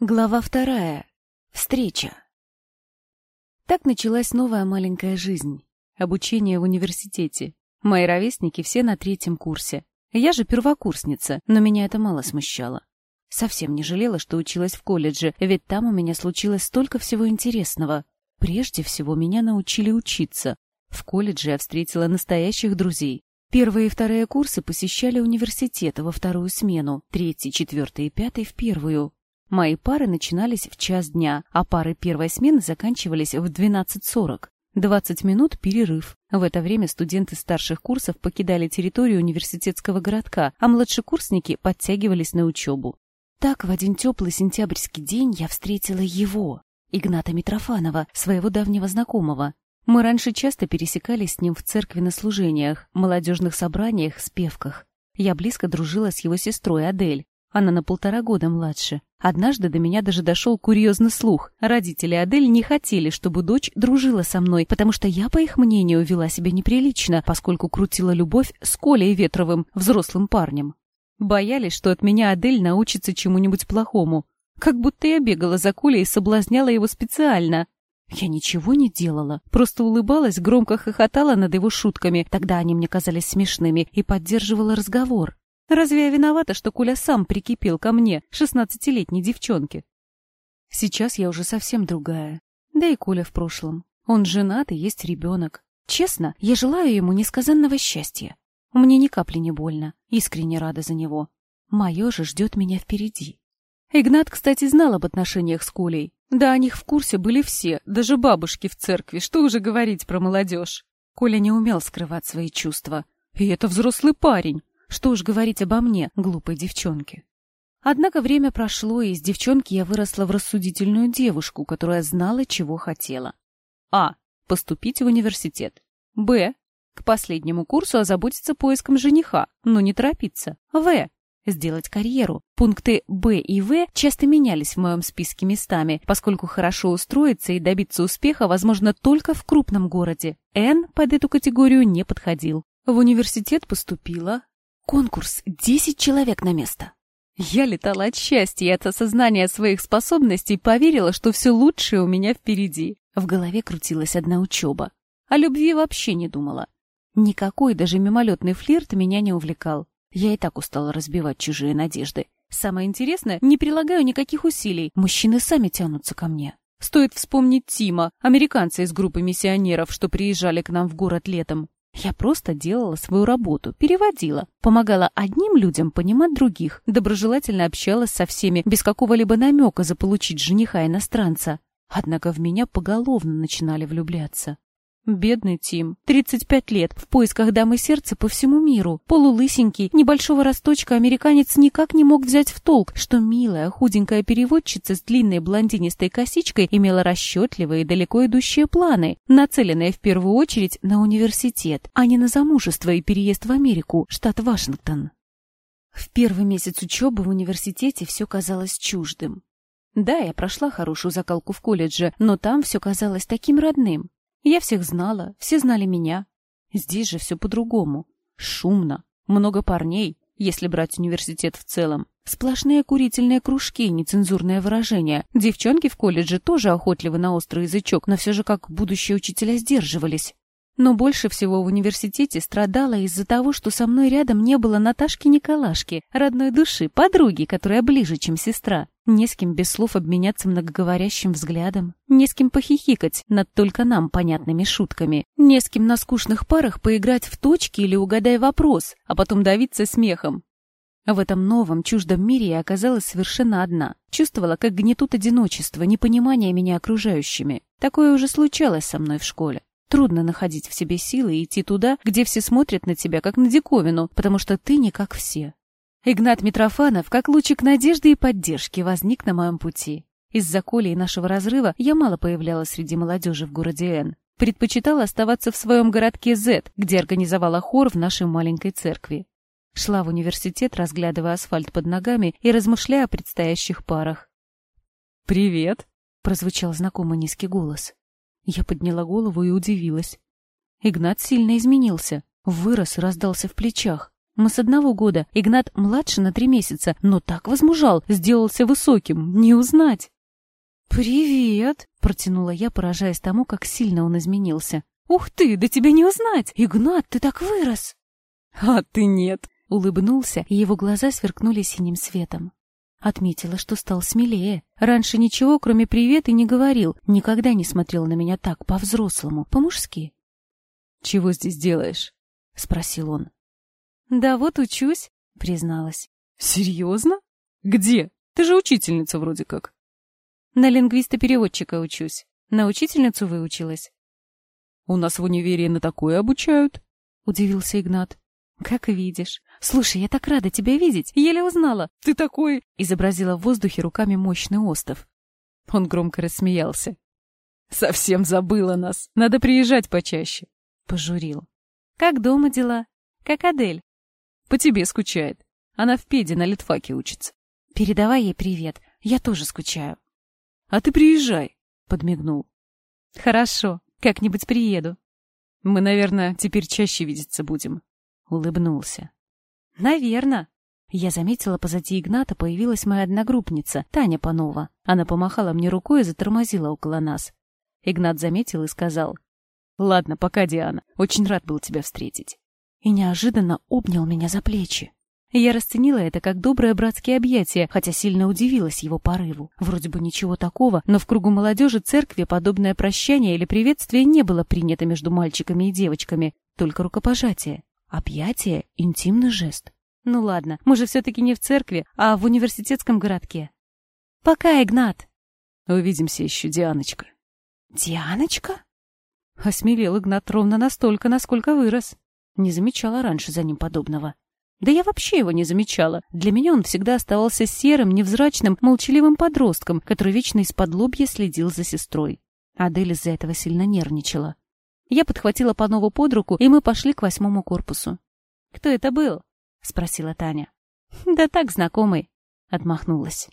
Глава вторая. Встреча. Так началась новая маленькая жизнь. Обучение в университете. Мои ровесники все на третьем курсе. Я же первокурсница, но меня это мало смущало. Совсем не жалела, что училась в колледже, ведь там у меня случилось столько всего интересного. Прежде всего, меня научили учиться. В колледже я встретила настоящих друзей. Первые и вторые курсы посещали университет во вторую смену, третий, четвертый и пятый в первую. Мои пары начинались в час дня, а пары первой смены заканчивались в 12.40. 20 минут перерыв. В это время студенты старших курсов покидали территорию университетского городка, а младшекурсники подтягивались на учебу. Так, в один теплый сентябрьский день я встретила его, Игната Митрофанова, своего давнего знакомого. Мы раньше часто пересекались с ним в церкви на служениях, молодежных собраниях, спевках. Я близко дружила с его сестрой Адель. Она на полтора года младше. Однажды до меня даже дошел курьезный слух. Родители Адель не хотели, чтобы дочь дружила со мной, потому что я, по их мнению, вела себя неприлично, поскольку крутила любовь с Колей Ветровым, взрослым парнем. Боялись, что от меня Адель научится чему-нибудь плохому. Как будто я бегала за Колей и соблазняла его специально. Я ничего не делала, просто улыбалась, громко хохотала над его шутками, тогда они мне казались смешными, и поддерживала разговор. Разве я виновата, что Коля сам прикипел ко мне, шестнадцатилетней девчонке? Сейчас я уже совсем другая. Да и Коля в прошлом. Он женат и есть ребенок. Честно, я желаю ему несказанного счастья. Мне ни капли не больно, искренне рада за него. Мое же ждет меня впереди. Игнат, кстати, знал об отношениях с Колей. Да, о них в курсе были все, даже бабушки в церкви, что уже говорить про молодежь. Коля не умел скрывать свои чувства. И это взрослый парень. Что уж говорить обо мне, глупой девчонке. Однако время прошло, и из девчонки я выросла в рассудительную девушку, которая знала, чего хотела. А. Поступить в университет. Б. К последнему курсу озаботиться поиском жениха, но не торопиться. В. Сделать карьеру. Пункты Б и В часто менялись в моем списке местами, поскольку хорошо устроиться и добиться успеха возможно только в крупном городе. Н под эту категорию не подходил. В университет поступила, Конкурс. Десять человек на место. Я летала от счастья и от осознания своих способностей поверила, что все лучшее у меня впереди. В голове крутилась одна учеба. О любви вообще не думала. Никакой даже мимолетный флирт меня не увлекал. Я и так устала разбивать чужие надежды. Самое интересное, не прилагаю никаких усилий. Мужчины сами тянутся ко мне. Стоит вспомнить Тима, американца из группы миссионеров, что приезжали к нам в город летом. Я просто делала свою работу, переводила, помогала одним людям понимать других, доброжелательно общалась со всеми, без какого-либо намека заполучить жениха-иностранца. Однако в меня поголовно начинали влюбляться. Бедный Тим, 35 лет, в поисках дамы сердца по всему миру. Полулысенький, небольшого росточка американец никак не мог взять в толк, что милая, худенькая переводчица с длинной блондинистой косичкой имела расчетливые и далеко идущие планы, нацеленные в первую очередь на университет, а не на замужество и переезд в Америку, штат Вашингтон. В первый месяц учебы в университете все казалось чуждым. Да, я прошла хорошую закалку в колледже, но там все казалось таким родным. Я всех знала, все знали меня. Здесь же все по-другому. Шумно, много парней, если брать университет в целом. Сплошные курительные кружки, нецензурное выражение. Девчонки в колледже тоже охотливы на острый язычок, но все же как будущие учителя сдерживались. Но больше всего в университете страдала из-за того, что со мной рядом не было Наташки-Николашки, родной души, подруги, которая ближе, чем сестра. Не с кем без слов обменяться многоговорящим взглядом, не с кем похихикать над только нам понятными шутками, не с кем на скучных парах поиграть в точки или угадай вопрос, а потом давиться смехом. В этом новом, чуждом мире я оказалась совершенно одна. Чувствовала, как гнетут одиночество, непонимание меня окружающими. Такое уже случалось со мной в школе. Трудно находить в себе силы и идти туда, где все смотрят на тебя, как на диковину, потому что ты не как все. Игнат Митрофанов, как лучик надежды и поддержки, возник на моем пути. Из-за Коли и нашего разрыва я мало появлялась среди молодежи в городе Н. Предпочитала оставаться в своем городке З, где организовала хор в нашей маленькой церкви. Шла в университет, разглядывая асфальт под ногами и размышляя о предстоящих парах. «Привет!» — прозвучал знакомый низкий голос. Я подняла голову и удивилась. Игнат сильно изменился, вырос раздался в плечах. Мы с одного года. Игнат младше на три месяца, но так возмужал, сделался высоким, не узнать. «Привет!» — протянула я, поражаясь тому, как сильно он изменился. «Ух ты, да тебя не узнать! Игнат, ты так вырос!» «А ты нет!» — улыбнулся, и его глаза сверкнули синим светом. Отметила, что стал смелее. Раньше ничего, кроме «привет» и не говорил. Никогда не смотрел на меня так, по-взрослому, по-мужски. «Чего здесь делаешь?» — спросил он. «Да вот учусь», — призналась. «Серьезно? Где? Ты же учительница вроде как». «На лингвиста-переводчика учусь. На учительницу выучилась». «У нас в универе на такое обучают», — удивился Игнат. «Как видишь. Слушай, я так рада тебя видеть. Еле узнала. Ты такой...» Изобразила в воздухе руками мощный остов. Он громко рассмеялся. «Совсем забыла нас. Надо приезжать почаще». Пожурил. «Как дома дела? Как Адель?» «По тебе скучает. Она в педе на литфаке учится». «Передавай ей привет. Я тоже скучаю». «А ты приезжай», — подмигнул. «Хорошо. Как-нибудь приеду». «Мы, наверное, теперь чаще видеться будем», улыбнулся. «Наверно». Я заметила, позади Игната появилась моя одногруппница, Таня Панова. Она помахала мне рукой и затормозила около нас. Игнат заметил и сказал. «Ладно, пока, Диана. Очень рад был тебя встретить». И неожиданно обнял меня за плечи. Я расценила это как доброе братское объятие, хотя сильно удивилась его порыву. Вроде бы ничего такого, но в кругу молодежи церкви подобное прощание или приветствие не было принято между мальчиками и девочками, только рукопожатие. Объятие — интимный жест. Ну ладно, мы же все-таки не в церкви, а в университетском городке. Пока, Игнат. Увидимся еще, Дианочка. Дианочка? Осмелел Игнат ровно настолько, насколько вырос. Не замечала раньше за ним подобного. Да я вообще его не замечала. Для меня он всегда оставался серым, невзрачным, молчаливым подростком, который вечно из-под лобья следил за сестрой. Адель из-за этого сильно нервничала. Я подхватила Панову под руку, и мы пошли к восьмому корпусу. «Кто это был?» — спросила Таня. «Да так, знакомый», — отмахнулась.